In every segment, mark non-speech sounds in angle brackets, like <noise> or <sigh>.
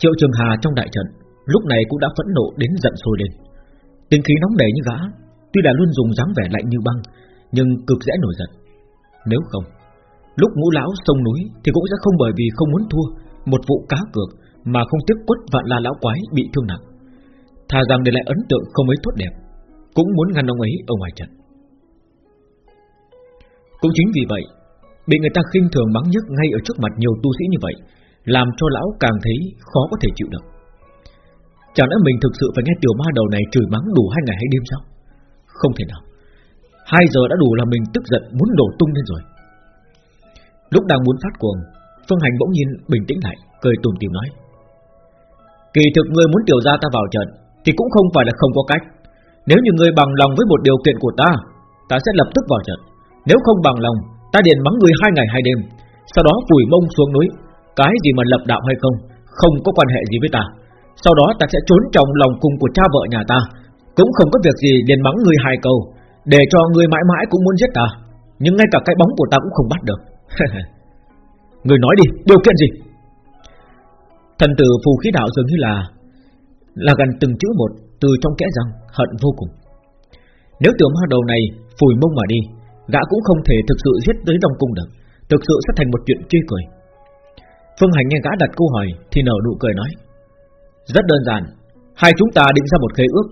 Triệu Trường Hà trong đại trận, Lúc này cũng đã phẫn nộ đến giận sôi lên. Tinh khí nóng đầy như gã, Tuy đã luôn dùng dáng vẻ lạnh như băng, Nhưng cực dễ nổi giận. Nếu không, Lúc ngũ lão sông núi Thì cũng sẽ không bởi vì không muốn thua, Một vụ cá cược Mà không tiếc quất vạn la lão quái bị thương nặng. Thà rằng để lại ấn tượng không mấy tốt đẹp, Cũng muốn ngăn ông ấy ở ngoài trận. Cũng chính vì vậy, Bị người ta khinh thường mắng nhức ngay ở trước mặt nhiều tu sĩ như vậy làm cho lão càng thấy khó có thể chịu được. Chẳng lẽ mình thực sự phải nghe tiểu ma đầu này chửi mắng đủ hai ngày hay đêm sao? Không thể nào. Hai giờ đã đủ là mình tức giận muốn đổ tung lên rồi. Lúc đang muốn phát cuồng, Phương Hành bỗng nhiên bình tĩnh lại, Cười tùm tìm nói. Kỳ thực ngươi muốn tiểu gia ta vào trận Thì cũng không phải là không có cách. Nếu như ngươi bằng lòng với một điều kiện của ta Ta sẽ lập tức vào trận. Nếu không bằng lòng, Ta điền mắng ngươi hai ngày hai đêm, Sau đó phủi mông xuống núi cái gì mà lập đạo hay không Không có quan hệ gì với ta. Sau đó ta sẽ trốn trong lòng cung của cha vợ nhà ta. Cũng không có việc gì liền mắng ngươi hai câu Để cho ngươi mãi mãi cũng muốn giết ta. Nhưng ngay cả cái bóng của ta cũng không bắt được. <laughs> Người nói đi, điều kiện gì? Thần tử phù khí đạo dường như là Là gần từng chữ một Từ trong kẽ răng, hận vô cùng. Nếu tiểu ma đầu này phủi mông mà đi Gã cũng không thể thực sự giết tới Đông Cung được. Thực sự sẽ thành một chuyện chê cười. Phương Hành nghe gã đặt câu hỏi Thì nở nụ cười nói, Rất đơn giản, Hai chúng ta định ra một khế ước,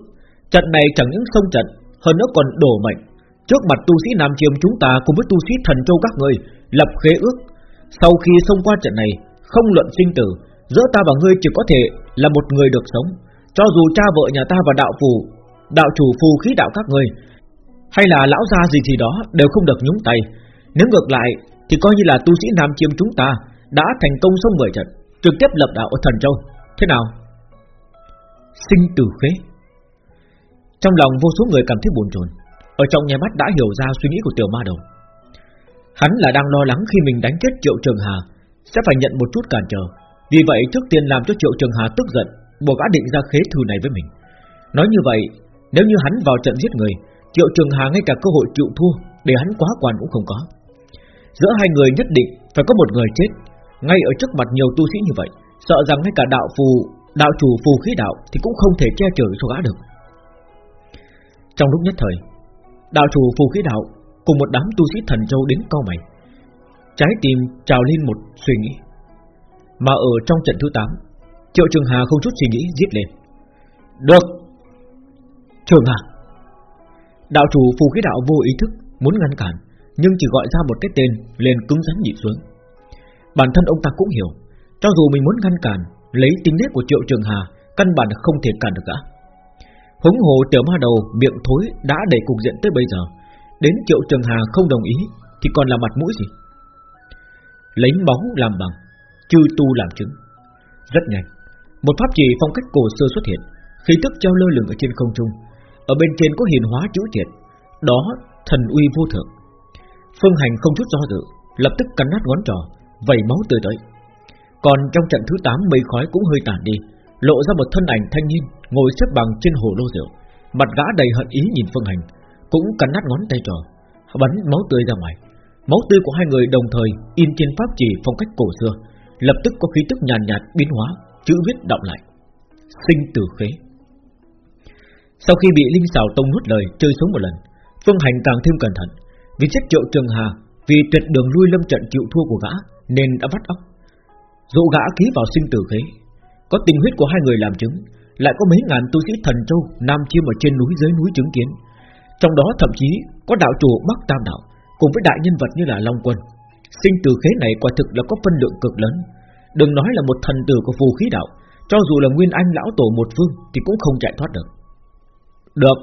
Trận này chẳng những sông trận, Hơn nữa còn đổ mệnh. Trước mặt tu sĩ Nam Chiêm chúng ta cùng với tu sĩ Thần Châu các người Lập khế ước. Sau khi xông qua trận này, Không luận sinh tử, Giữa ta và ngươi chỉ có thể là một người được sống. Cho dù cha vợ nhà ta và đạo phù, Đạo chủ phù khí đạo các ngươi, Hay là lão gia gì gì đó Đều không được nhúng tay. Nếu ngược lại, thì coi như là tu sĩ Nam Chiêm chúng ta đã thành công xong mười trận, Trực tiếp lập đạo ở Thần Châu. Thế nào? Sinh tử khế. Trong lòng vô số người cảm thấy buồn chồn, Ở trong nhà mắt đã hiểu ra suy nghĩ của tiểu ma đầu. Hắn là đang lo lắng khi mình đánh chết Triệu Trường Hà, Sẽ phải nhận một chút cản trở. Vì vậy trước tiên làm cho Triệu Trường Hà tức giận, Buộc gã định ra khế thư này với mình. Nói như vậy, Nếu như hắn vào trận giết người, Triệu Trường Hà ngay cả cơ hội chịu thua Để hắn quá quan cũng không có. Giữa hai người nhất định phải có một người chết ngay ở trước mặt nhiều tu sĩ như vậy, Sợ rằng ngay cả đạo phù, Đạo chủ phù khí đạo Thì cũng không thể che chở cho gã được. Trong lúc nhất thời, Đạo chủ phù khí đạo Cùng một đám tu sĩ thần châu đến cao mày, Trái tim trào lên một suy nghĩ. Mà ở trong trận thứ 8 Triệu Trường Hà không chút suy nghĩ giết lên. Được! Trường Hà! Đạo chủ phù khí đạo vô ý thức, Muốn ngăn cản, Nhưng chỉ gọi ra một cái tên lên cứng rắn nhịn xuống. Bản thân ông ta cũng hiểu. Cho dù mình muốn ngăn cản, Lấy tính nết của Triệu Trường Hà, Căn bản không thể cản được cả Húng hồ tiểu ma đầu miệng thối Đã để cục diện tới bây giờ. Đến Triệu Trường Hà không đồng ý, Thì còn là mặt mũi gì? Lấy máu làm bằng Chư tu làm chứng. Rất nhanh, Một pháp trì phong cách cổ xưa xuất hiện, Khí tức treo lơ lửng ở trên không trung. Ở bên trên có hiền hóa chữ triệt, Đó thần uy vô thượng. Phương hành không chút do dự, Lập tức cắn nát ngón trỏ Vẩy máu tươi tới. Còn trong trận thứ 8 mây khói cũng hơi tản đi Lộ ra một thân ảnh thanh niên Ngồi xếp bằng trên hồ lô rượu Mặt gã đầy hận ý nhìn Phương Hành Cũng cắn nát ngón tay trò Bắn máu tươi ra ngoài. Máu tươi của hai người đồng thời in trên pháp chỉ phong cách cổ xưa Lập tức có khí tức nhàn nhạt, nhạt biến hóa Chữ viết đọng lại. Sinh tử khế. Sau khi bị Linh Sảo tông nuốt lời chơi sống một lần Phương Hành càng thêm cẩn thận Vì chết triệu trường hà vì tuyệt đường lui lâm trận chịu thua của gã, Nên đã vắt óc. Dụ gã ký vào sinh tử khế, Có tình huyết của hai người làm chứng, Lại có mấy ngàn tu sĩ thần châu Nam chiêm ở trên núi dưới núi chứng kiến. Trong đó thậm chí có đạo chủ Bắc Tam Đạo Cùng với đại nhân vật như là Long Quân. Sinh tử khế này quả thực là có phân lượng cực lớn. Đừng nói là một thần tử của phù khí đạo, Cho dù là Nguyên Anh lão tổ một phương Thì cũng không chạy thoát được. Được,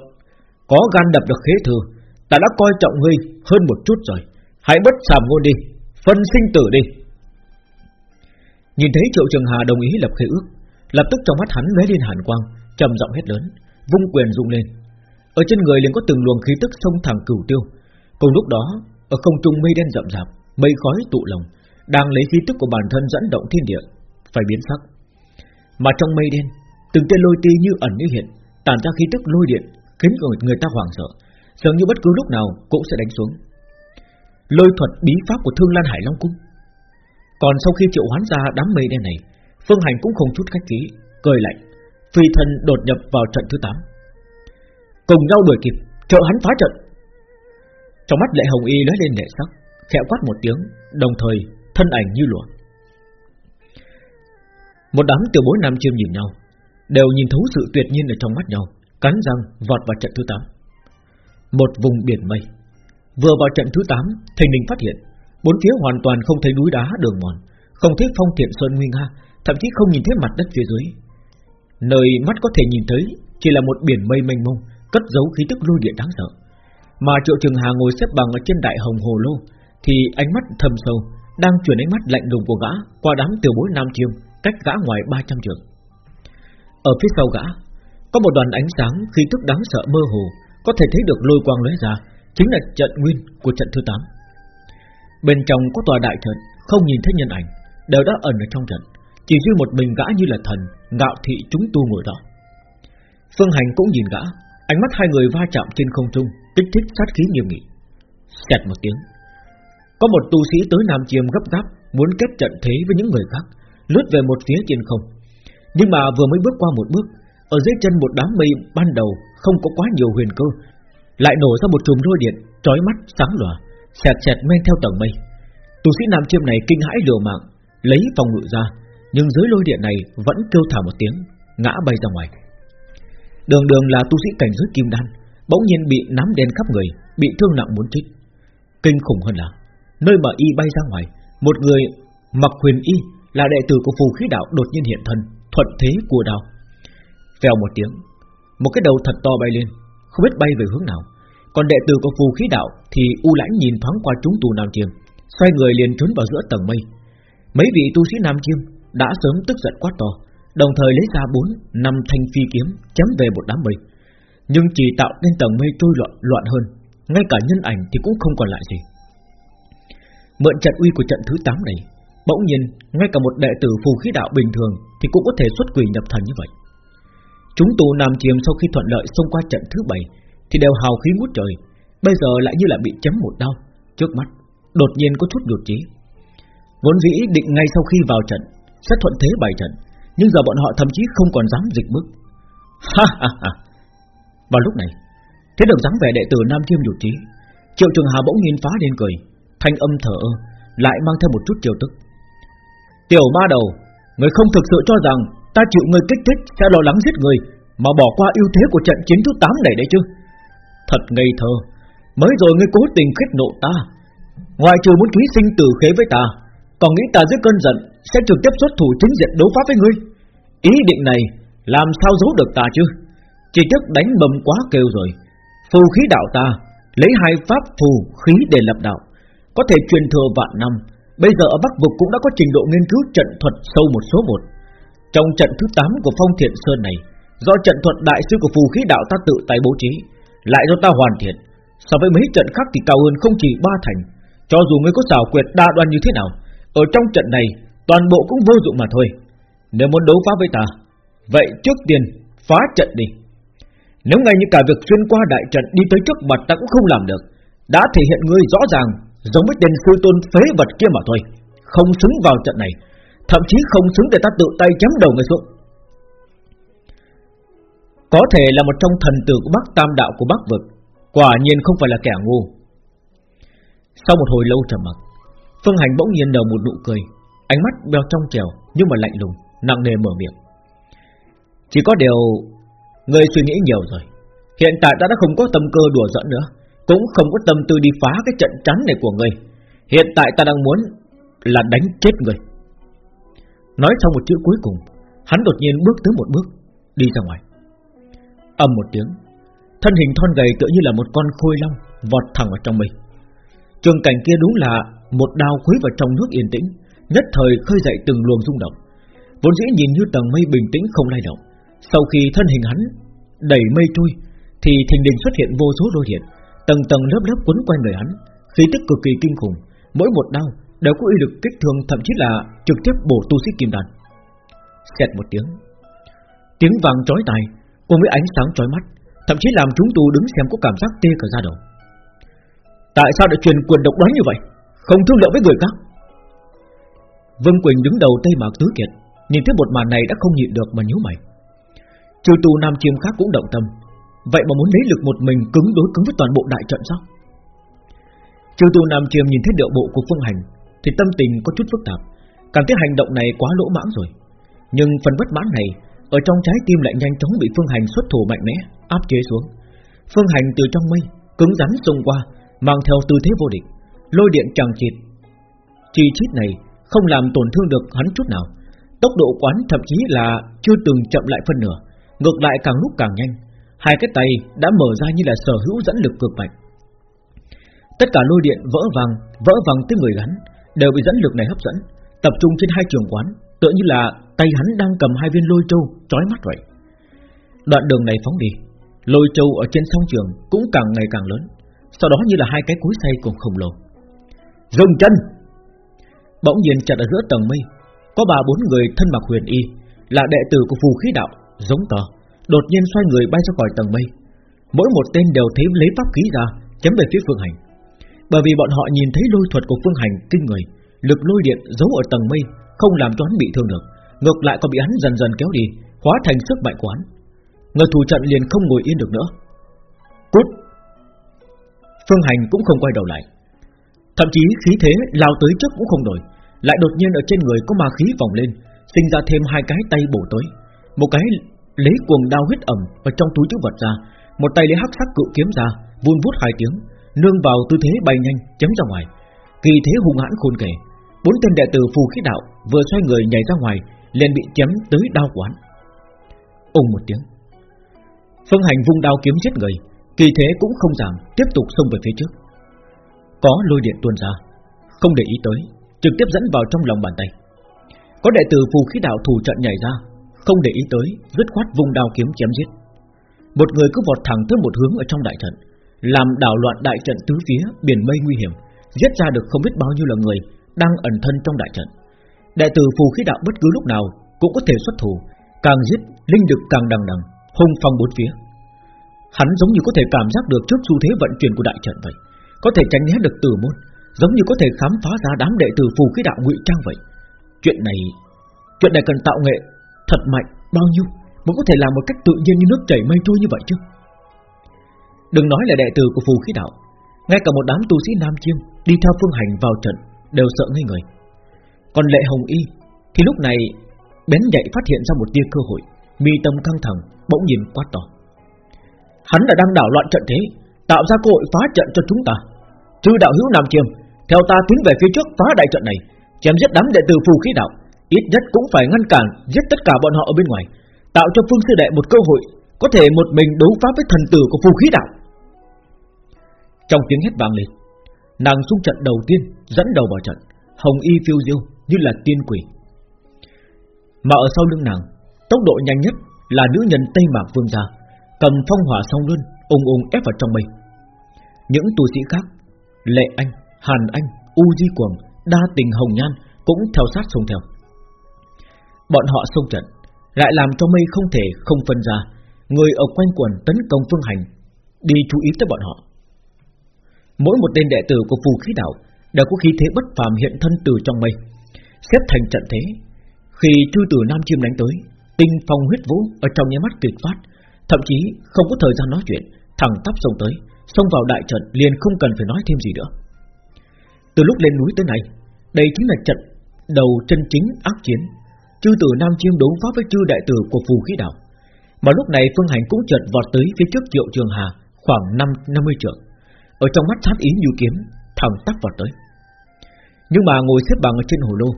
Có gan đập được khế thừa, Ta đã coi trọng ngươi hơn một chút rồi. Hãy bất sàm ngôn đi, Phân sinh tử đi. Nhìn thấy Triệu Trường Hà đồng ý lập khế ước, Lập tức trong mắt hắn lóe lên hàn quang, trầm giọng hét lớn, Vung quyền rung lên. Ở trên người liền có từng luồng khí tức sông thẳng cửu tiêu. Cùng lúc đó, Ở không trung mây đen rậm rạp, Mây khói tụ lồng Đang lấy khí tức của bản thân dẫn động thiên địa, Phải biến sắc. Mà trong mây đen, Từng tên lôi ti như ẩn như hiện, Tản ra khí tức lôi điện, Khiến người ta hoảng sợ, Dường như bất cứ lúc nào cũng sẽ đánh xuống. Lôi thuật bí pháp của Thương Lan Hải Long Cung. Còn sau khi triệu hoán ra đám mây đen này, Phương Hành cũng không chút khách khí, Cười lạnh, Phi thần đột nhập vào trận thứ 8 Cùng nhau đuổi kịp, Trợ hắn phá trận. Trong mắt lệ hồng y lóe lên lệ sắc, Khẽ quát một tiếng, Đồng thời thân ảnh như lụa. Một đám tiểu bối nam chiêm nhìn nhau, Đều nhìn thấu sự tuyệt nhiên ở trong mắt nhau, Cắn răng vọt vào trận thứ 8 Một vùng biển mây. Vừa vào trận thứ 8 Thành Ninh phát hiện, Bốn phía hoàn toàn không thấy núi đá, đường mòn, Không thấy phong thiện sơn nguy nga, Thậm chí không nhìn thấy mặt đất phía dưới. Nơi mắt có thể nhìn thấy Chỉ là một biển mây mênh mông, Cất giấu khí tức lôi điện đáng sợ. Mà triệu trường hà ngồi xếp bằng ở trên đại hồng hồ lô, Thì ánh mắt thầm sâu, Đang chuyển ánh mắt lạnh lùng của gã Qua đám tiểu bối nam chiêm, Cách gã ngoài 300 trường Ở phía sau gã, Có một đoàn ánh sáng, khí tức đáng sợ mơ hồ, Có thể thấy được lôi quang lóe ra Chính là trận nguyên của trận thứ 8 Bên trong có tòa đại trận, Không nhìn thấy nhân ảnh, Đều đã ẩn ở trong trận. Chỉ duy một mình gã như là thần, Ngạo thị chúng tu ngồi đó. Phương Hành cũng nhìn gã, Ánh mắt hai người va chạm trên không trung, Kích thích sát khí nghiêm nghị. Xẹt một tiếng, Có một tu sĩ tới Nam Chiêm gấp gáp, Muốn kết trận thế với những người khác, Lướt về một phía trên không. Nhưng mà vừa mới bước qua một bước, Ở dưới chân một đám mây ban đầu Không có quá nhiều huyền cơ lại nổ ra một chùm lôi điện, Chói mắt, sáng lòa, Xẹt xẹt men theo tầng mây. Tu sĩ Nam Chiêm này kinh hãi liều mạng, Lấy phòng ngự ra, Nhưng dưới lôi điện này vẫn kêu thả một tiếng, Ngã bay ra ngoài. Đường đường là tu sĩ cảnh giới kim đan, Bỗng nhiên bị nắm đen khắp người, Bị thương nặng muốn chết. Kinh khủng hơn là, Nơi mà y bay ra ngoài, Một người mặc huyền y Là đệ tử của phù khí đạo đột nhiên hiện thân, Thuận thế của đào Vèo một tiếng, Một cái đầu thật to bay lên, Không biết bay về hướng nào. Còn đệ tử của phù khí đạo Thì u lãnh nhìn thoáng qua chúng tù nam chiêm Xoay người liền trốn vào giữa tầng mây Mấy vị tu sĩ nam chiêm Đã sớm tức giận quá to Đồng thời lấy ra bốn năm thanh phi kiếm chém về một đám mây, nhưng chỉ tạo nên tầng mây trôi loạn loạn hơn, ngay cả nhân ảnh thì cũng không còn lại gì. Mượn trận uy của trận thứ 8 này, bỗng nhiên ngay cả một đệ tử phù khí đạo bình thường thì cũng có thể xuất quỷ nhập thần như vậy. Chúng tù nam chiêm sau khi thuận lợi xông qua trận thứ 7 thì đều hào khí ngút trời, bây giờ lại như là bị chấm một đau, trước mắt đột nhiên có chút nhụt chí. Vốn dĩ định ngay sau khi vào trận sẽ thuận thế bày trận, nhưng giờ bọn họ thậm chí không còn dám dịch bước. Ha ha ha. Vào lúc này Thấy được dáng vẻ đệ tử Nam Chiêm nhụt trí Triệu Trường Hà bỗng nhiên phá lên cười Thanh âm thở ơ Lại mang theo một chút chiều tức Tiểu ma đầu Người không thực sự cho rằng Ta chịu người kích thích sẽ lo lắng giết người Mà bỏ qua ưu thế của trận chiến thứ 8 này đấy chứ? Thật ngây thơ. Mới rồi ngươi cố tình khích nộ ta. Ngoài trừ muốn ký sinh tử khế với ta, Còn nghĩ ta dưới cơn giận Sẽ trực tiếp xuất thủ chính diện đấu pháp với ngươi. Ý định này làm sao giấu được ta chứ? Chỉ tiếc đánh bầm quá kêu rồi. Phù khí đạo ta, Lấy hai pháp phù khí để lập đạo. Có thể truyền thừa vạn năm, Bây giờ ở Bắc Vực cũng đã có trình độ nghiên cứu trận thuật sâu một số một. Trong trận thứ 8 của Phong Thiện Sơn này, Do trận thuật đại sư của phù khí đạo ta tự tay bố trí lại do ta hoàn thiện. So với mấy trận khác thì cao hơn không chỉ ba thành. Cho dù ngươi có xảo quyệt đa đoan như thế nào, Ở trong trận này, Toàn bộ cũng vô dụng mà thôi. Nếu muốn đấu phá với ta, Vậy trước tiên phá trận đi. Nếu ngay như cả việc xuyên qua đại trận Đi tới trước mặt ta cũng không làm được, Đã thể hiện ngươi rõ ràng Giống với tên sư tôn phế vật kia mà thôi. Không xứng vào trận này, Thậm chí không xứng để ta tự tay chém đầu người xuống. Có thể là một trong thần tử của Bắc Tam Đạo của Bắc Vực, Quả nhiên không phải là kẻ ngu. Sau một hồi lâu trầm mặc, Phương Hành bỗng nhiên nở một nụ cười, Ánh mắt bèo trong trèo Nhưng mà lạnh lùng, Nặng nề mở miệng. Chỉ có điều, Người suy nghĩ nhiều rồi, Hiện tại ta đã không có tâm cơ đùa giỡn nữa, Cũng không có tâm tư đi phá cái trận chắn này của người. Hiện tại ta đang muốn Là đánh chết người. Nói xong một chữ cuối cùng, Hắn đột nhiên bước tới một bước, Đi ra ngoài. Âm một tiếng. Thân hình thon gầy tựa như là một con khôi long Vọt thẳng vào trong mình. Trường cảnh kia đúng là Một đao khuấy vào trong nước yên tĩnh Nhất thời khơi dậy từng luồng rung động. Vốn dĩ nhìn như tầng mây bình tĩnh không lay động. Sau khi thân hình hắn đẩy mây trôi, thì thình đình xuất hiện vô số đôi điện, tầng tầng lớp lớp quấn quanh người hắn, khí tức cực kỳ kinh khủng, mỗi một đao đều có uy lực kích thương thậm chí là trực tiếp bổ tu sĩ kim đàn. Xẹt một tiếng, tiếng vàng trói tài cùng với ánh sáng chói mắt, thậm chí làm chúng tu đứng xem có cảm giác tê cả da đầu. Tại sao lại truyền quyền độc đoán như vậy? Không thương lượng với người khác. Vương Quỳnh đứng đầu Tây Mạc Tứ Kiệt, Nhìn thấy một màn này đã không nhịn được mà nhíu mày Trừ tù nam chiêm khác cũng động tâm Vậy mà muốn lấy lực một mình cứng đối cứng với toàn bộ đại trận sao Trừ tù nam chiêm nhìn thấy điệu bộ của Phương Hành Thì tâm tình có chút phức tạp Cảm thấy hành động này quá lỗ mãng rồi Nhưng phần bất mãn này ở trong trái tim lại nhanh chóng bị Phương Hành xuất thủ mạnh mẽ, Áp chế xuống. Phương Hành từ trong mây, Cứng rắn xông qua, Mang theo tư thế vô địch, Lôi điện chẳng chịt Chi chít này không làm tổn thương được hắn chút nào. Tốc độ quán thậm chí là Chưa từng chậm lại phân nửa, Ngược lại càng lúc càng nhanh. Hai cái tay đã mở ra như là sở hữu dẫn lực cực mạnh. Tất cả lôi điện vỡ vàng Vỡ vàng tới người hắn, Đều bị dẫn lực này hấp dẫn, Tập trung trên hai trường quán. Tựa như là tay hắn đang cầm hai viên lôi châu chói mắt vậy. Đoạn đường này phóng đi Lôi châu ở trên sông trường Cũng càng ngày càng lớn Sau đó như là hai cái cối xay cùng khổng lồ. Dừng chân! Bỗng nhiên chặt ở giữa tầng mây Có ba bốn người thân mặc huyền y Là đệ tử của phù khí đạo Giống to Đột nhiên xoay người bay ra khỏi tầng mây. Mỗi một tên đều thấy lấy pháp khí ra Chấm về phía phương hành. Bởi vì bọn họ nhìn thấy lôi thuật của phương hành kinh người Lực lôi điện giấu ở tầng mây không làm cho hắn bị thương được. Ngược lại còn bị hắn dần dần kéo đi, Hóa thành sức mạnh của hắn. Người thủ trận liền không ngồi yên được nữa. Cút! Phương hành cũng không quay đầu lại. Thậm chí khí thế lao tới trước cũng không đổi, Lại đột nhiên ở trên người có ma khí vòng lên, Sinh ra thêm hai cái tay bổ tới. Một cái lấy cuồng đao huyết ẩm Ở trong túi chữ vật ra, Một tay lấy hắc sắc cự kiếm ra, Vun vút hai tiếng, Nương vào tư thế bay nhanh, chém ra ngoài. Kỳ thế hung hãn khôn kể Bốn tên đệ tử phù khí đạo Vừa xoay người nhảy ra ngoài, liền bị chém tới đau quán ùng một tiếng. Phương hành vung đao kiếm giết người, Kỳ thế cũng không giảm, Tiếp tục xông về phía trước. Có lôi điện tuôn ra, Không để ý tới, Trực tiếp dẫn vào trong lòng bàn tay. Có đệ tử phù khí đạo thủ trận nhảy ra, Không để ý tới, Dứt khoát vung đao kiếm chém giết. Một người cứ vọt thẳng tới một hướng ở trong đại trận, Làm đảo loạn đại trận tứ phía, Biển mây nguy hiểm, Giết ra được không biết bao nhiêu là người đang ẩn thân trong đại trận. Đệ tử phù khí đạo bất cứ lúc nào Cũng có thể xuất thủ, Càng giết, linh lực càng đằng đằng, Hung phong bốn phía. Hắn giống như có thể cảm giác được trước xu thế vận chuyển của đại trận vậy, Có thể tránh né được tử môn, Giống như có thể khám phá ra đám đệ tử phù khí đạo ngụy trang vậy. Chuyện này Chuyện này cần tạo nghệ Thật mạnh bao nhiêu Mới có thể làm một cách tự nhiên như nước chảy mây trôi như vậy chứ? Đừng nói là đệ tử của phù khí đạo, Ngay cả một đám tu sĩ nam chiêm Đi theo phương hành vào trận Đều sợ ngây người. Còn lệ hồng y Thì lúc này bén nhạy phát hiện ra một tia cơ hội, mi tâm căng thẳng, bỗng nhìn quát to. Hắn là đang đảo loạn trận thế, tạo ra cơ hội phá trận cho chúng ta. Chư đạo hữu nam chiêm, theo ta tiến về phía trước phá đại trận này, chém giết đám đệ tử phù khí đạo, ít nhất cũng phải ngăn cản giết tất cả bọn họ ở bên ngoài, tạo cho phương sư đệ một cơ hội, có thể một mình đấu phá với thần tử của phù khí đạo. Trong tiếng hét vang lên nàng xung trận đầu tiên dẫn đầu vào trận. Hồng y phiêu diêu như là tiên quỷ. Mà ở sau lưng nàng Tốc độ nhanh nhất là nữ nhân Tây Mạc Vương gia Cầm phong hỏa song luân ung ung ép vào trong mây. Những tu sĩ khác Lệ Anh, Hàn Anh, U Di Cuồng Đa Tình Hồng Nhan Cũng theo sát xông theo. Bọn họ xông trận Lại làm cho mây không thể không phân ra. Người ở quanh quần tấn công phương hành Đi chú ý tới bọn họ. Mỗi một tên đệ tử của phù khí đạo Đều có khí thế bất phàm hiện thân từ trong mây. Xếp thành trận thế, khi chư tử Nam Chiêm đánh tới, Tinh phong huyết vũ ở trong nháy mắt tuyệt phát, Thậm chí không có thời gian nói chuyện, Thẳng tắp xông tới, Xông vào đại trận liền không cần phải nói thêm gì nữa. Từ lúc lên núi tới nay, Đây chính là trận đầu chân chính ác chiến. Chư tử Nam Chiêm đấu pháp với chư đại tử của phù khí đạo. Mà lúc này Phương Hành cũng chợt vọt tới phía trước Triệu Trường Hà Khoảng 5 50 trượng. Ở trong mắt sát ý như kiếm, Thẳng tắp vọt tới. Nhưng mà ngồi xếp bằng ở trên hồ lô,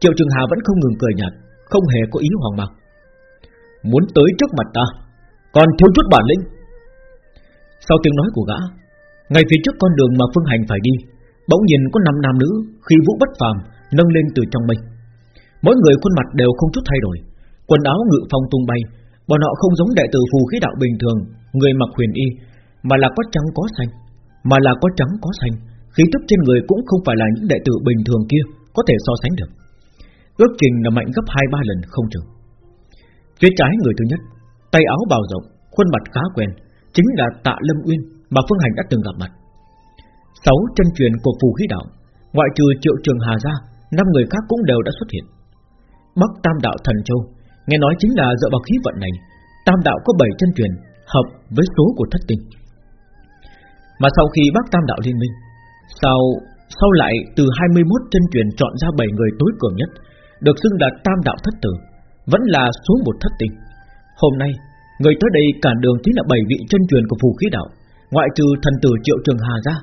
Triệu Trường Hà vẫn không ngừng cười nhạt, Không hề có ý hoang mang. Muốn tới trước mặt ta, Còn thiếu chút bản lĩnh. Sau tiếng nói của gã, Ngay phía trước con đường mà Phương Hành phải đi, Bỗng nhìn có năm nam nữ Khi vũ bất phàm nâng lên từ trong mây. Mỗi người khuôn mặt đều không chút thay đổi, Quần áo ngự phong tung bay, Bọn họ không giống đệ tử phù khí đạo bình thường, Người mặc huyền y, Mà là có trắng có xanh. Mà là có trắng, có xanh. Khí tức trên người cũng không phải là những đệ tử bình thường kia Có thể so sánh được. Ước chừng là mạnh gấp 2-3 lần không chừng. Phía trái người thứ nhất, Tay áo bào rộng, Khuôn mặt khá quen, Chính là tạ Lâm Uyên Mà Phương Hành đã từng gặp mặt. Sáu chân truyền của phù khí đạo, Ngoại trừ triệu trường Hà ra, năm người khác cũng đều đã xuất hiện. Bắc Tam Đạo Thần Châu, Nghe nói chính là dựa vào khí vận này, Tam Đạo có 7 chân truyền Hợp với số của thất tinh. Mà sau khi Bắc Tam Đạo liên minh, Sau sau lại từ 21 chân truyền chọn ra 7 người tối cường nhất, Được xưng là Tam Đạo Thất Tử, Vẫn là số một thất tình. Hôm nay, Người tới đây cản đường chính là 7 vị chân truyền của phù khí đạo. Ngoại trừ thần tử Triệu Trường Hà ra,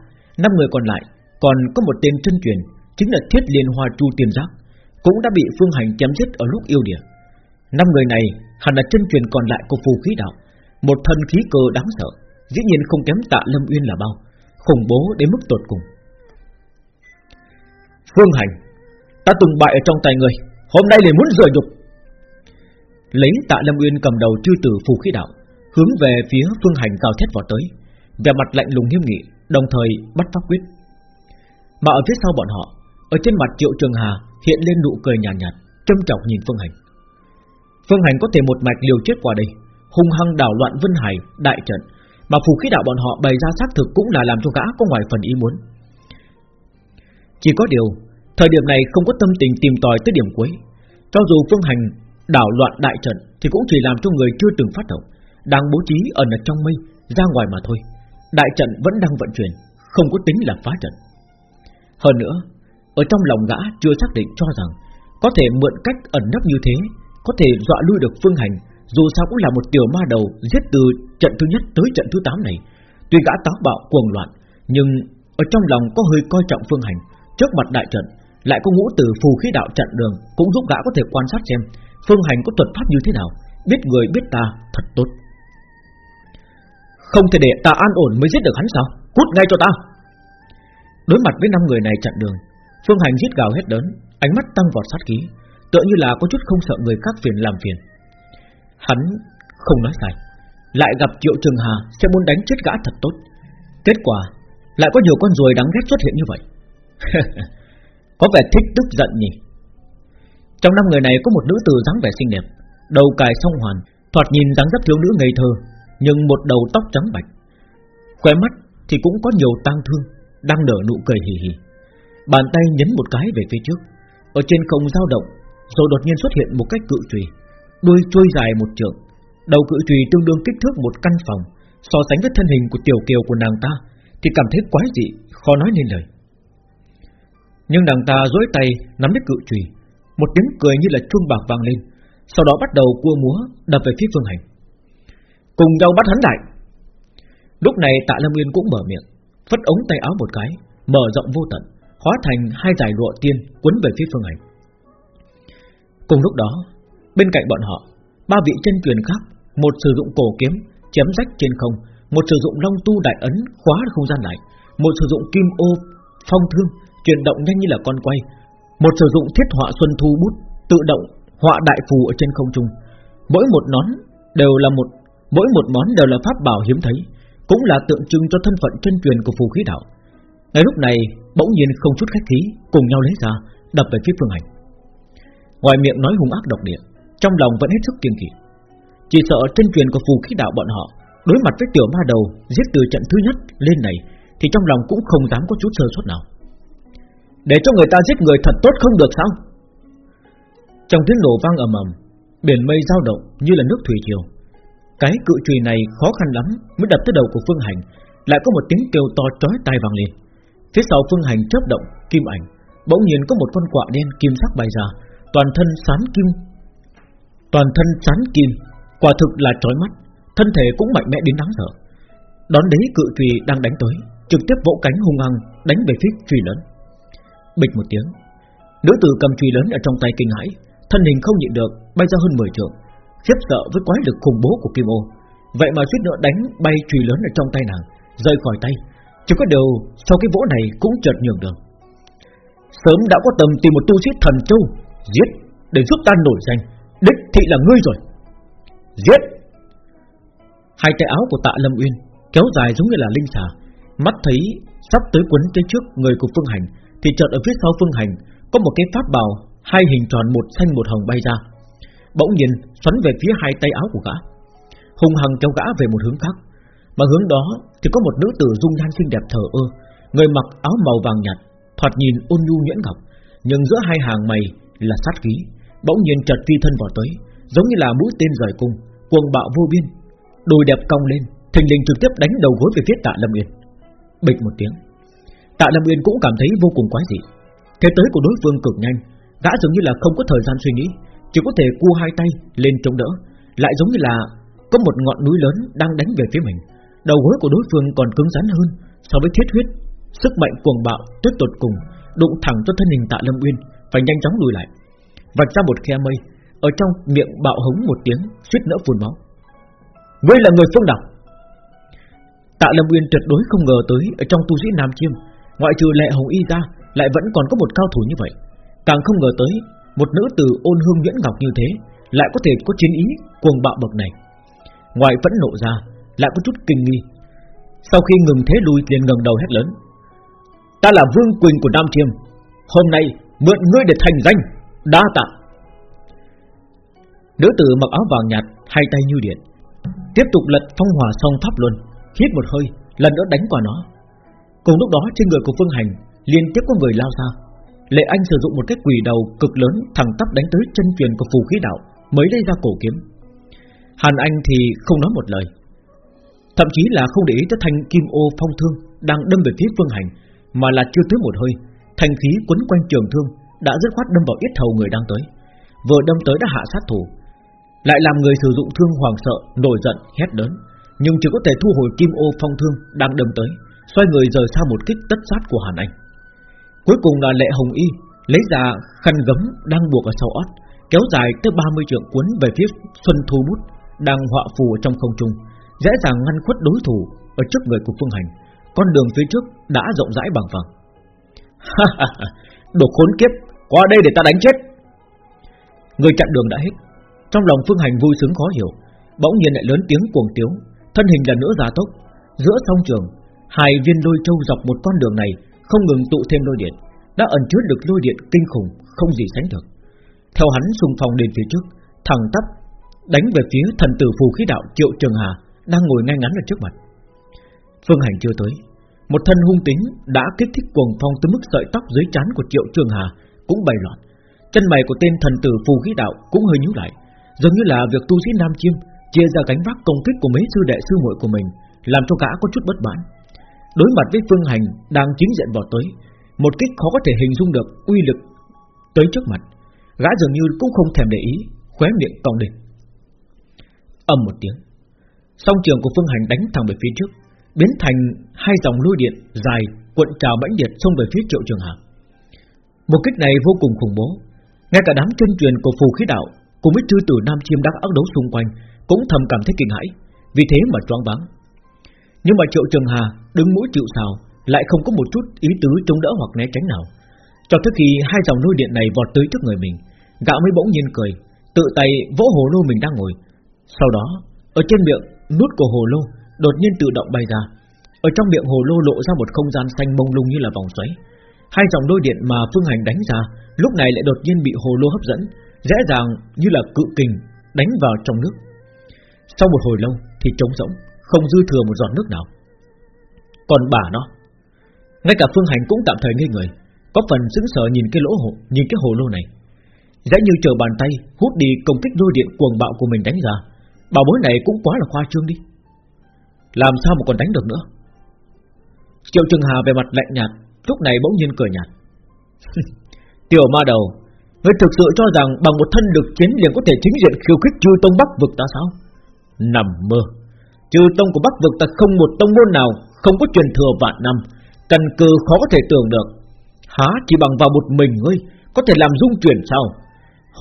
năm người còn lại, Còn có một tên chân truyền, Chính là Thiết Liên Hoa Chu Tiên Giác, Cũng đã bị Phương Hành chém giết ở lúc yêu địa. Năm người này hẳn là chân truyền còn lại của phù khí đạo, Một thân khí cơ đáng sợ. Dĩ nhiên không kém tạ Lâm Uyên là bao Khủng bố đến mức tột cùng. Phương Hành Ta từng bại ở trong tay người Hôm nay liền muốn rửa nhục. Lấy tạ Lâm Uyên cầm đầu chư tử phù khí đạo Hướng về phía Phương Hành cao thét vào tới vẻ mặt lạnh lùng nghiêm nghị Đồng thời bắt pháp quyết. Mà ở phía sau bọn họ Ở trên mặt Triệu Trường Hà hiện lên nụ cười nhàn nhạt, nhạt châm trọng nhìn Phương Hành. Phương Hành có thể một mạch liều chết qua đây Hung hăng đảo loạn Vân Hải đại trận mà phù khí đạo bọn họ bày ra xác thực Cũng là làm cho gã có ngoài phần ý muốn. Chỉ có điều, Thời điểm này không có tâm tình tìm tòi tới điểm cuối. Cho dù Phương Hành đảo loạn đại trận Thì cũng chỉ làm cho người chưa từng phát động, Đang bố trí ẩn ở trong mây, Ra ngoài mà thôi. Đại trận vẫn đang vận chuyển, Không có tính là phá trận. Hơn nữa, Ở trong lòng gã chưa xác định cho rằng Có thể mượn cách ẩn nấp như thế, Có thể dọa lui được Phương Hành dù sao cũng là một tiểu ma đầu Giết từ trận thứ nhất tới trận thứ 8 này. Tuy gã táo bạo cuồng loạn, Nhưng ở trong lòng có hơi coi trọng Phương Hành. Trước mặt đại trận, lại có ngũ tử phù khí đạo chặn đường Cũng giúp gã có thể quan sát xem Phương hành có thuật pháp như thế nào, Biết người biết ta thật tốt. Không thể để ta an ổn mới giết được hắn sao? Cút ngay cho ta! Đối mặt với năm người này chặn đường, Phương hành giết gào hết đớn, Ánh mắt tăng vọt sát khí, Tựa như là có chút không sợ người khác phiền làm phiền. Hắn không nói sai. Lại gặp Triệu Trường Hà Sẽ muốn đánh chết gã thật tốt. Kết quả lại có nhiều con ruồi đáng ghét xuất hiện như vậy. <laughs> Có vẻ thích tức giận nhỉ. Trong năm người này có một nữ tử dáng vẻ xinh đẹp, Đầu cài song hoàn, Thoạt nhìn dáng dấp thiếu nữ ngây thơ, Nhưng một đầu tóc trắng bạch. Khóe mắt thì cũng có nhiều tang thương, Đang nở nụ cười hì hì. Bàn tay nhấn một cái về phía trước. Ở trên không dao động, Rồi đột nhiên xuất hiện một cách cự trùy. Đuôi trôi dài một trượng. Đầu cự trùy tương đương kích thước một căn phòng So sánh với thân hình của tiểu kiều của nàng ta Thì cảm thấy quái dị Khó nói nên lời. Nhưng nàng ta dối tay nắm lấy cự trùy, Một tiếng cười như là chuông bạc vang lên Sau đó bắt đầu cua múa đập về phía Phương Hành. Cùng nhau bắt hắn lại. Lúc này tạ Lâm Uyên cũng mở miệng Phất ống tay áo một cái Mở rộng vô tận Hóa thành hai giải lụa tiên quấn về phía Phương Hành. Cùng lúc đó Bên cạnh bọn họ Ba vị chân truyền khác Một sử dụng cổ kiếm chém rách trên không Một sử dụng long tu đại ấn khóa không gian lại Một sử dụng kim ô phong thương chuyển động nhanh như là con quay. Một sử dụng thiết họa xuân thu bút tự động họa đại phù ở trên không trung. Mỗi một nón đều là một mỗi một món đều là pháp bảo hiếm thấy, cũng là tượng trưng cho thân phận chân truyền của phù khí đạo. Ngay lúc này, bỗng nhiên không chút khách khí, cùng nhau lấy ra, đập về phía Phương Hành. Ngoài miệng nói hung ác độc địa, trong lòng vẫn hết sức kiên kỵ. Chỉ sợ chân truyền của phù khí đạo bọn họ đối mặt với tiểu ma đầu giết từ trận thứ nhất lên này, thì trong lòng cũng không dám có chút sơ suất nào. Để cho người ta giết người thật tốt không được sao Trong tiếng nổ vang ầm ầm Biển mây dao động như là nước thủy triều Cái cự chùy này khó khăn lắm Mới đập tới đầu của Phương Hành Lại có một tiếng kêu to trói tai vang lên Phía sau Phương Hành chớp động kim ảnh Bỗng nhiên có một con quạ đen kim sắc bay ra Toàn thân sán kim Toàn thân sán kim, Quả thực là chói mắt, Thân thể cũng mạnh mẽ đến đáng sợ. Đón đấy cự chùy đang đánh tới, Trực tiếp vỗ cánh hung hăng đánh về phía chùy lớn. Bịch một tiếng, Nữ tử cầm chùy lớn ở trong tay kinh hãi, Thân hình không nhịn được, bay ra hơn 10 trượng, Khiếp sợ với quái lực khủng bố của Kim Ô. Vậy mà suýt nữa đánh bay chùy lớn ở trong tay nàng Rơi khỏi tay, Chỉ có điều sau cái vỗ này cũng chợt nhường đường. Sớm đã có tầm tìm một tu sĩ thần châu Giết để giúp ta nổi danh. Đích thị là ngươi rồi. Giết. Hai tay áo của tạ Lâm Uyên Kéo dài giống như là linh xà. Mắt thấy sắp tới quấn tới trước người của Phương Hành thì chợt ở phía sau Phương Hành có một cái pháp bào hai hình tròn một xanh một hồng bay ra, bỗng nhìn xoắn về phía hai tay áo của gã, hung hăng kéo gã về một hướng khác, mà hướng đó thì có một nữ tử dung nhan xinh đẹp thờ ơ, người mặc áo màu vàng nhạt, thoạt nhìn ôn nhu nhuyễn ngọc, nhưng giữa hai hàng mày là sát khí, Bỗng nhiên chợt phi thân vào tới Giống như là mũi tên rời cung Cuồng bạo vô biên. Đùi đẹp cong lên Thình lình trực tiếp đánh đầu gối về phía tạ Lâm uyên, Bịch một tiếng Tạ Lâm uyên cũng cảm thấy vô cùng quái dị. Thế tới của đối phương cực nhanh Gã dường như là không có thời gian suy nghĩ Chỉ có thể cu hai tay lên chống đỡ Lại giống như là có một ngọn núi lớn đang đánh về phía mình. Đầu gối của đối phương còn cứng rắn hơn So với thiết huyết. Sức mạnh cuồng bạo tới tột cùng Đụng thẳng cho thân hình tạ Lâm Uyên Phải nhanh chóng lùi lại. Vạch ra một khe mây, Ở trong miệng bạo hống một tiếng, suýt nữa phun máu. Ngươi là người phương nào? Tạ Lâm Uyên tuyệt đối không ngờ tới, Ở trong tu sĩ Nam Chiêm, Ngoại trừ lệ hồng y ra, Lại vẫn còn có một cao thủ như vậy. Càng không ngờ tới, Một nữ tử ôn hương nhuyễn ngọc như thế, Lại có thể có chiến ý cuồng bạo bậc này. Ngoài vẫn nộ ra, Lại có chút kinh nghi. Sau khi ngừng thế lui, liền ngẩng đầu hét lớn. Ta là Vương Quỳnh của Nam Chiêm, Hôm nay mượn ngươi để thành danh. Đa tạ. Nữ tử mặc áo vàng nhạt, Hai tay như điện, Tiếp tục lật phong hòa song tháp luân, Hít một hơi, lần nữa đánh qua nó. Cùng lúc đó, trên người của Phương Hành Liên tiếp có người lao ra. Lệ Anh sử dụng một cái quỷ đầu cực lớn Thẳng tắp đánh tới chân truyền của phù khí đạo, Mới lấy ra cổ kiếm. Hàn Anh thì không nói một lời, Thậm chí là không để ý tới thanh kim ô phong thương Đang đâm về phía Phương Hành, Mà là chưa tới một hơi, Thanh khí quấn quanh trường thương đã dứt khoát đâm vào yết hầu người đang tới Vừa đâm tới đã hạ sát thủ Lại làm người sử dụng thương hoàng sợ Nổi giận hét lớn Nhưng chỉ có thể thu hồi kim ô phong thương Đang đâm tới Xoay người rời xa một kích tất sát của Hàn Anh Cuối cùng là lệ hồng y Lấy ra khăn gấm đang buộc ở sau ót Kéo dài tới 30 trượng cuốn về phía Xuân Thu Bút đang họa phù trong không trung, dễ dàng ngăn khuất đối thủ ở trước người của Phương Hành. Con đường phía trước đã rộng rãi bằng phẳng. <laughs> Đồ khốn kiếp, qua đây để ta đánh chết. Người chặn đường đã hết, trong lòng Phương Hành vui sướng khó hiểu, bỗng nhiên lại lớn tiếng cuồng tiếu, thân hình lần nữa gia tốc, giữa song trường, hai viên lôi châu dọc một con đường này không ngừng tụ thêm lôi điện, đã ẩn chứa được lôi điện kinh khủng không gì sánh được. Theo hắn xung phong đến phía trước, thẳng tắp đánh về phía thần tử phù khí đạo Triệu Trường Hà đang ngồi ngay ngắn ở trước mặt. Phương Hành chưa tới, một thân hung tính đã kích thích cuồng phong tới mức sợi tóc dưới trán của Triệu Trường Hà cũng bày loạn. Chân mày của tên thần tử phù khí đạo cũng hơi nhíu lại, giống như là việc tu sĩ Nam Chiêm chia ra gánh vác công kích của mấy sư đệ sư muội của mình, làm cho gã có chút bất mãn. Đối mặt với Phương Hành đang chính diện vào tới, một kích khó có thể hình dung được uy lực tới trước mặt, gã dường như cũng không thèm để ý, khóe miệng cong lên âm một tiếng song trường của phương hành đánh thẳng về phía trước biến thành hai dòng lôi điện dài cuộn trào mãnh liệt xông về phía triệu trường hàng một kích này vô cùng khủng bố ngay cả đám chân truyền của phù khí đạo cùng với chư tử nam chiêm đang ác đấu xung quanh cũng thầm cảm thấy kinh hãi vì thế mà choáng váng nhưng mà triệu trường hà đứng mũi chịu sào lại không có một chút ý tứ chống đỡ hoặc né tránh nào cho tới khi hai dòng lôi điện này vọt tới trước người mình gã mới bỗng nhiên cười tự tay vỗ hồ lô mình đang ngồi sau đó, ở trên miệng nút của hồ lô đột nhiên tự động bay ra. Ở trong miệng hồ lô lộ ra một không gian xanh mông lung như là vòng xoáy. Hai dòng đôi điện mà Phương Hành đánh ra, lúc này lại đột nhiên bị hồ lô hấp dẫn, dễ dàng như là cự kình đánh vào trong nước. Sau một hồi lâu thì trống rỗng, không dư thừa một giọt nước nào. Còn bà nó, ngay cả Phương Hành cũng tạm thời ngây người, có phần sững sờ nhìn cái lỗ hồ, nhìn cái hồ lô này. Dễ như chờ bàn tay hút đi công kích đôi điện cuồng bạo của mình đánh ra Bảo bối này cũng quá là khoa trương đi Làm sao mà còn đánh được nữa Triệu Trường Hà về mặt lạnh nhạt Lúc này bỗng nhiên cười nhạt. <laughs> Tiểu ma đầu Ngươi thực sự cho rằng bằng một thân lực chiến liền có thể chính diện khiêu khích chư tông bắc vực ta sao? Nằm mơ. Chư tông của bắc vực ta không một tông môn nào, Không có truyền thừa vạn năm Cần cư khó có thể tưởng được. Há chỉ bằng vào một mình ngươi, Có thể làm dung chuyển sao?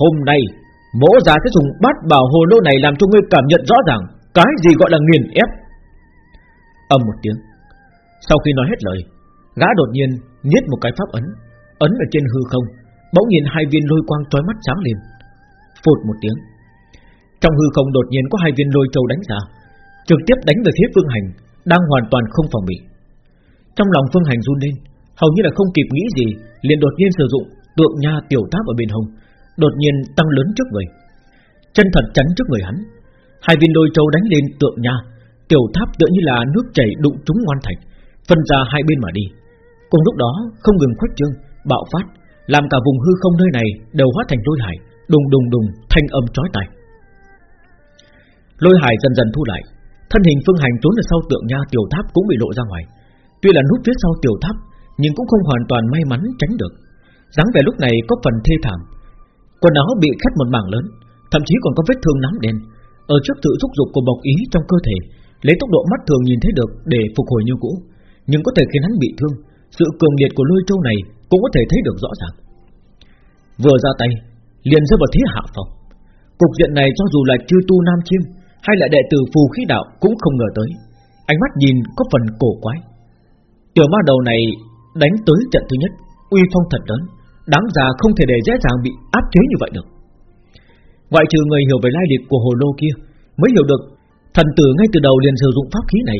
Hôm nay, Mỗ già sẽ dùng bát bảo hồ lô này Làm cho ngươi cảm nhận rõ ràng Cái gì gọi là nghiền ép. Âm một tiếng. Sau khi nói hết lời Gã đột nhiên nhét một cái pháp ấn Ấn ở trên hư không Bỗng nhìn hai viên lôi quang trói mắt sáng lên Phụt một tiếng Trong hư không đột nhiên có hai viên lôi châu đánh ra Trực tiếp đánh về phía Phương Hành Đang hoàn toàn không phòng bị Trong lòng Phương Hành run lên Hầu như là không kịp nghĩ gì liền đột nhiên sử dụng tượng nha tiểu tháp ở bên hông đột nhiên tăng lớn trước người, chân thật chắn trước người hắn. Hai viên lôi châu đánh lên tượng nha, tiểu tháp tựa như là nước chảy đụng trúng ngoan thạch, phân ra hai bên mà đi. Cùng lúc đó không ngừng khuếch trương, bạo phát, làm cả vùng hư không nơi này đều hóa thành lôi hải, Đùng đùng đùng thanh âm chói tai. Lôi hải dần dần thu lại Thân hình phương hành trốn ở sau tượng nha tiểu tháp cũng bị lộ ra ngoài. Tuy là nút phía sau tiểu tháp Nhưng cũng không hoàn toàn may mắn tránh được. Dáng vẻ lúc này có phần thê thảm. Quần áo bị khét một mảng lớn Thậm chí còn có vết thương nám đen. Ở trước sự thúc giục của bọc ý trong cơ thể Lấy tốc độ mắt thường nhìn thấy được Để phục hồi như cũ Nhưng có thể khiến hắn bị thương. Sự cường liệt của lôi châu này Cũng có thể thấy được rõ ràng. Vừa ra tay, liền rơi vào thế hạ phòng Cục diện này cho dù là chư tu nam chiêm hay là đệ tử phù khí đạo cũng không ngờ tới. Ánh mắt nhìn có phần cổ quái. Tiểu ma đầu này đánh tới trận thứ nhất, Uy phong thật lớn, Đáng ra không thể để dễ dàng bị áp chế như vậy được. Ngoại trừ người hiểu về lai lịch của hồ lô kia, Mới hiểu được Thần tử ngay từ đầu liền sử dụng pháp khí này,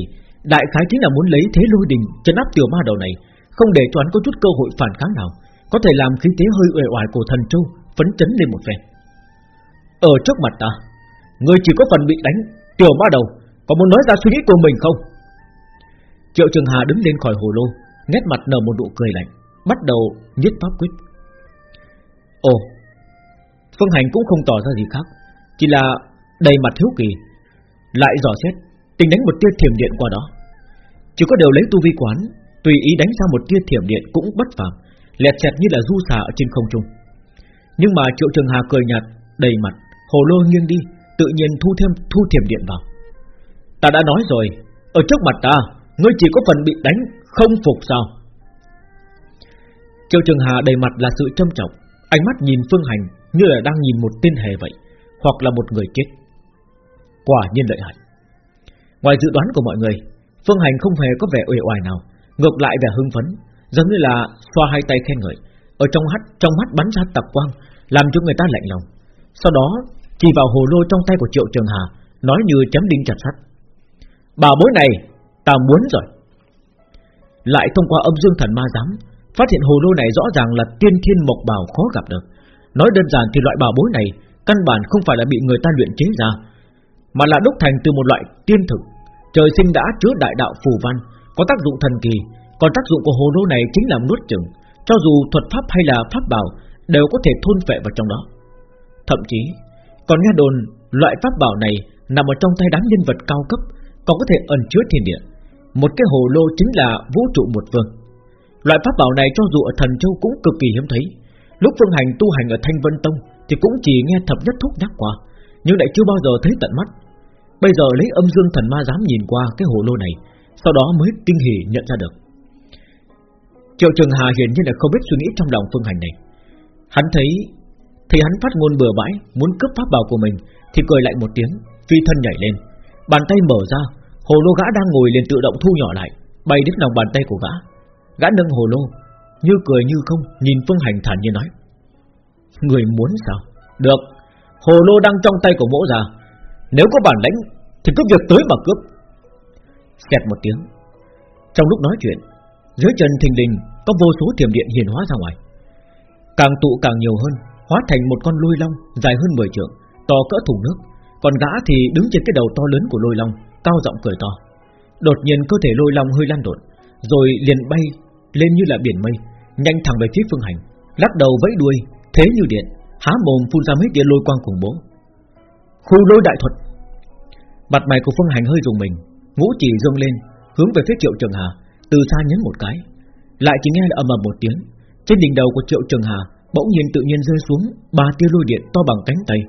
Đại khái chính là muốn lấy thế lôi đình chấn áp tiểu ma đầu này không để cho hắn có chút cơ hội phản kháng nào, Có thể làm khí thế hơi uể oải của thần châu Phấn chấn lên một phen. Ở trước mặt ta Người chỉ có phần bị đánh, Tiểu ma đầu, Có muốn nói ra suy nghĩ của mình không? Triệu Trường Hà đứng lên khỏi hồ lô, Nét mặt nở một nụ cười lạnh, Bắt đầu nhất pháp quyết. Ồ, Phương Hành cũng không tỏ ra gì khác, Chỉ là đầy mặt hiếu kỳ, Lại dò xét, Tính đánh một tia thiểm điện qua đó. Chỉ có điều lấy tu vi quán Tùy ý đánh ra một tia thiểm điện cũng bất phàm Lẹt chẹt như là du xà ở trên không trung Nhưng mà Triệu Trường Hà cười nhạt Đầy mặt Hồ lô nghiêng đi tự nhiên thu thêm thu thiểm điện vào. Ta đã nói rồi, ở trước mặt ta, ngươi chỉ có phần bị đánh, không phục sao? Triệu Trường Hà đầy mặt là sự trâm trọng, ánh mắt nhìn Phương Hành như là đang nhìn một tên hề vậy, hoặc là một người chết. Quả nhiên lợi hại. Ngoài dự đoán của mọi người, Phương Hành không hề có vẻ uể oải nào, ngược lại vẻ hưng phấn, giống như là xoa hai tay khen ngợi, ở trong mắt trong mắt bắn ra tập quang, làm cho người ta lạnh lòng. Sau đó chỉ vào hồ lô trong tay của Triệu Trường Hà Nói như chấm đinh chặt sắt. Bảo bối này ta muốn rồi. Lại thông qua âm dương thần ma giám Phát hiện hồ lô này rõ ràng là tiên thiên mộc bảo khó gặp được. Nói đơn giản thì loại bảo bối này Căn bản không phải là bị người ta luyện chế ra Mà là đúc thành từ một loại tiên thực. Trời sinh đã chứa đại đạo phù văn có tác dụng thần kỳ Còn tác dụng của hồ lô này chính là nuốt chửng. Cho dù thuật pháp hay là pháp bảo Đều có thể thôn phệ vào trong đó Thậm chí còn nghe đồn loại pháp bảo này nằm ở trong tay đám nhân vật cao cấp, còn có thể ẩn chứa thiên địa. Một cái hồ lô chính là vũ trụ một vương. Loại pháp bảo này cho dù ở thần châu cũng cực kỳ hiếm thấy. Lúc phương hành tu hành ở Thanh Vân Tông thì cũng chỉ nghe thập nhất thúc nhắc qua, nhưng lại chưa bao giờ thấy tận mắt. Bây giờ lấy âm dương thần ma dám nhìn qua cái hồ lô này, sau đó mới kinh hỉ nhận ra được. Triệu Trường Hà hiển nhiên là không biết suy nghĩ trong lòng phương hành này. Hắn thấy thì hắn phát ngôn bừa bãi, Muốn cướp pháp bảo của mình, Thì cười lại một tiếng, Phi thân nhảy lên Bàn tay mở ra, Hồ lô gã đang ngồi liền tự động thu nhỏ lại, Bay đến lòng bàn tay của gã Gã nâng hồ lô, Như cười như không, Nhìn Phương Hành thản nhiên nói, Người muốn sao Được, Hồ lô đang trong tay của mỗ già, Nếu có bản lãnh Thì cứ việc tới mà cướp Xẹt một tiếng Trong lúc nói chuyện Dưới chân thình lình Có vô số tiềm điện hiền hóa ra ngoài Càng tụ càng nhiều hơn hóa thành một con lôi long dài hơn 10 trượng, to cỡ thùng nước. Còn gã thì đứng trên cái đầu to lớn của lôi long, cao giọng cười to. Đột nhiên cơ thể lôi long hơi lan đột, rồi liền bay lên như là biển mây, nhanh thẳng về phía Phương Hành, lắc đầu vẫy đuôi, thế như điện, há mồm phun ra mấy tia lôi quang khủng bố. Khu lôi đại thuật. Mặt mày của Phương Hành hơi rùng mình, ngũ chỉ dương lên, hướng về phía Triệu Trường Hà, từ xa nhấn một cái, lại chỉ nghe là ầm ầm một tiếng, trên đỉnh đầu của Triệu Trường Hà bỗng nhiên tự nhiên rơi xuống ba tia lôi điện to bằng cánh tay,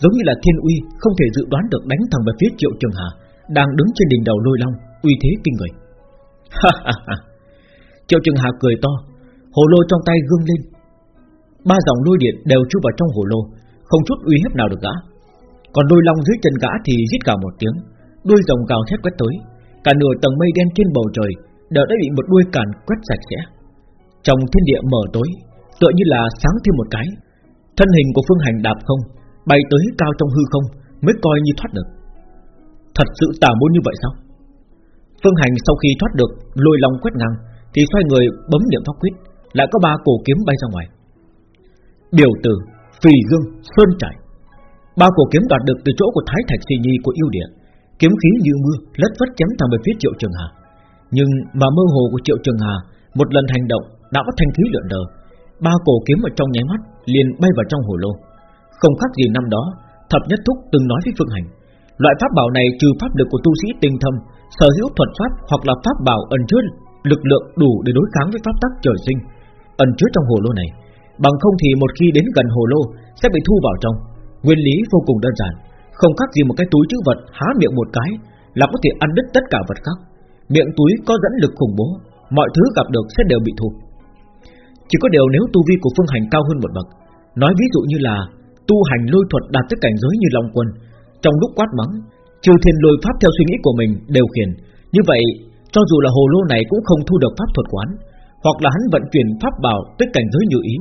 giống như là thiên uy không thể dự đoán được đánh thẳng về phía Triệu Trường Hà đang đứng trên đỉnh đầu lôi long, uy thế kinh người. <laughs> Triệu Trường Hà cười to, hồ lô trong tay gương lên, ba dòng lôi điện đều chui vào trong hồ lô, không chút uy hiếp nào được gã. Còn lôi long dưới chân gã thì rít cả một tiếng, đuôi rồng gào thét quét tới, cả nửa tầng mây đen trên bầu trời đều đã bị một đuôi càn quét sạch sẽ. Trong thiên địa mở tối, tựa như là sáng thêm một cái. Thân hình của Phương Hành đạp không, bay tới cao trong hư không, mới coi như thoát được. Thật sự tà môn như vậy sao? Phương Hành sau khi thoát được lôi long quét ngang, thì xoay người bấm niệm pháp quyết, lại có ba cổ kiếm bay ra ngoài. Biểu tử, phì dương, sơn trải. Ba cổ kiếm đoạt được từ chỗ của Thái Thạch Sĩ Nhi của yêu địa, kiếm khí như mưa, lất vất chém thẳng về phía Triệu Trường Hà. Nhưng mà mơ hồ của Triệu Trường Hà, một lần hành động đã có thanh khí lượn lờ, ba cổ kiếm ở trong nháy mắt liền bay vào trong hồ lô, Không khác gì năm đó Thập Nhất Thúc từng nói với Phương Hành Loại pháp bảo này trừ pháp lực của tu sĩ tinh thâm Sở hữu thuật pháp hoặc là pháp bảo ẩn chứa lực lượng đủ để đối kháng với pháp tắc trời sinh Ẩn chứa trong hồ lô này. Bằng không thì một khi đến gần hồ lô Sẽ bị thu vào trong. Nguyên lý vô cùng đơn giản. Không khác gì một cái túi chữ vật há miệng một cái Là có thể ăn đứt tất cả vật khác. Miệng túi có dẫn lực khủng bố, Mọi thứ gặp được sẽ đều bị thu. Chỉ có điều nếu tu vi của phương hành cao hơn một bậc, Nói ví dụ như là Tu hành lôi thuật đạt tới cảnh giới như Long Quân, Trong lúc quát mắng Trừ thiên lôi pháp theo suy nghĩ của mình đều khiển. Như vậy, cho dù là hồ lô này cũng không thu được pháp thuật quán, Hoặc là hắn vận chuyển pháp bảo tới cảnh giới như ý.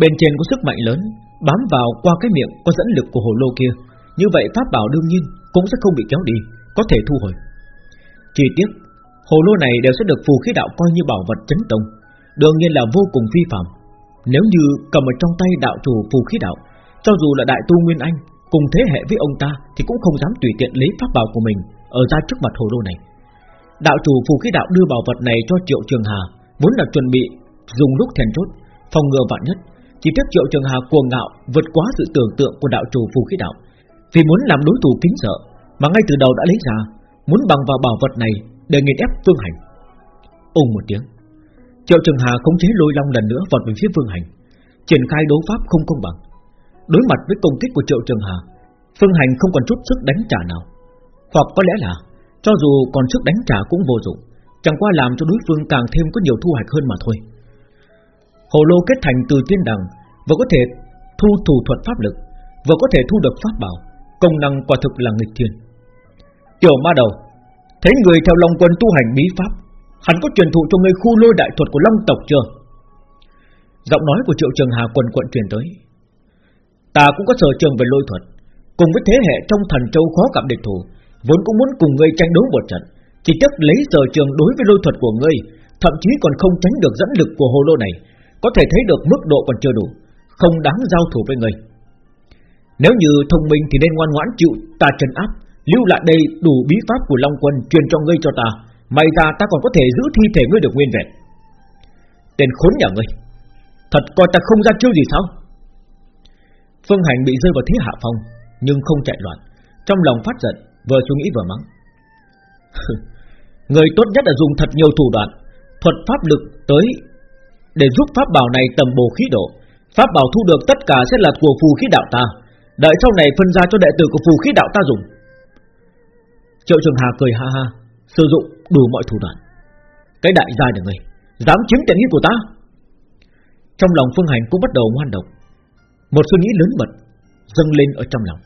Bên trên có sức mạnh lớn, Bám vào qua cái miệng có dẫn lực của hồ lô kia. Như vậy pháp bảo đương nhiên Cũng sẽ không bị kéo đi, Có thể thu hồi. Chi tiết, Hồ lô này đều sẽ được phù khí đạo coi như bảo vật chấn tông, Đương nhiên là vô cùng vi phạm. Nếu như cầm ở trong tay đạo chủ phù khí đạo, Cho dù là đại tu Nguyên Anh Cùng thế hệ với ông ta Thì cũng không dám tùy tiện lấy pháp bảo của mình Ở ra trước mặt hồ lô này. Đạo chủ phù khí đạo đưa bảo vật này cho Triệu Trường Hà, Vốn là chuẩn bị dùng lúc then chốt, Phòng ngừa vạn nhất, Chỉ tiếc Triệu Trường Hà cuồng ngạo Vượt quá sự tưởng tượng của đạo chủ phù khí đạo. Vì muốn làm đối thủ kính sợ, Mà ngay từ đầu đã lấy ra, Muốn bằng vào bảo vật này để nghiền ép Phương Hành. Ùng một tiếng, Triệu Trường Hà không chế lôi long lần nữa vọt về phía Phương Hành, Triển khai đấu pháp không công bằng. Đối mặt với công kích của Triệu Trường Hà Phương Hành không còn chút sức đánh trả nào. Hoặc có lẽ là, Cho dù còn sức đánh trả cũng vô dụng, Chẳng qua làm cho đối phương càng thêm có nhiều thu hoạch hơn mà thôi. Hồ lô kết thành từ tiên đằng, Vừa có thể thu thủ thuật pháp lực, Vừa có thể thu được pháp bảo Công năng quả thực là nghịch thiên. Tiểu ma đầu, Thấy người theo Long Quân tu hành bí pháp, Hắn có truyền thụ cho người khu lôi đại thuật của Long tộc chưa? Giọng nói của Triệu Trường Hà quần quận truyền tới. Ta cũng có sở trường về lôi thuật, Cùng với thế hệ trong thần châu khó gặp địch thủ, Vốn cũng muốn cùng ngươi tranh đấu một trận, Chỉ tiếc lấy sở trường đối với lôi thuật của ngươi, Thậm chí còn không tránh được dẫn lực của hồ lô này, Có thể thấy được mức độ còn chưa đủ, Không đáng giao thủ với ngươi. Nếu như thông minh thì nên ngoan ngoãn chịu ta trấn áp, Lưu lại đây đủ bí pháp của Long Quân Truyền cho ngươi cho ta. May ra ta còn có thể giữ thi thể ngươi được nguyên vẹn. Tên khốn nhà ngươi, Thật coi ta không ra chiêu gì sao? Phương Hành bị rơi vào thế hạ phong, Nhưng không chạy loạn. Trong lòng phát giận, Vừa suy nghĩ vừa mắng. <laughs> Người tốt nhất là dùng thật nhiều thủ đoạn, Thuật pháp lực tới Để giúp pháp bảo này tầm bổ khí độ. Pháp bảo thu được tất cả sẽ là của phù khí đạo ta. Đợi sau này phân ra cho đệ tử của phù khí đạo ta dùng. Triệu Trường Hà cười ha ha, Sử dụng đủ mọi thủ đoạn. Cái đại gia này người Dám chiếm tiện nghi của ta? Trong lòng Phương Hành cũng bắt đầu ngoan độc Một suy nghĩ lớn mật dâng lên ở trong lòng.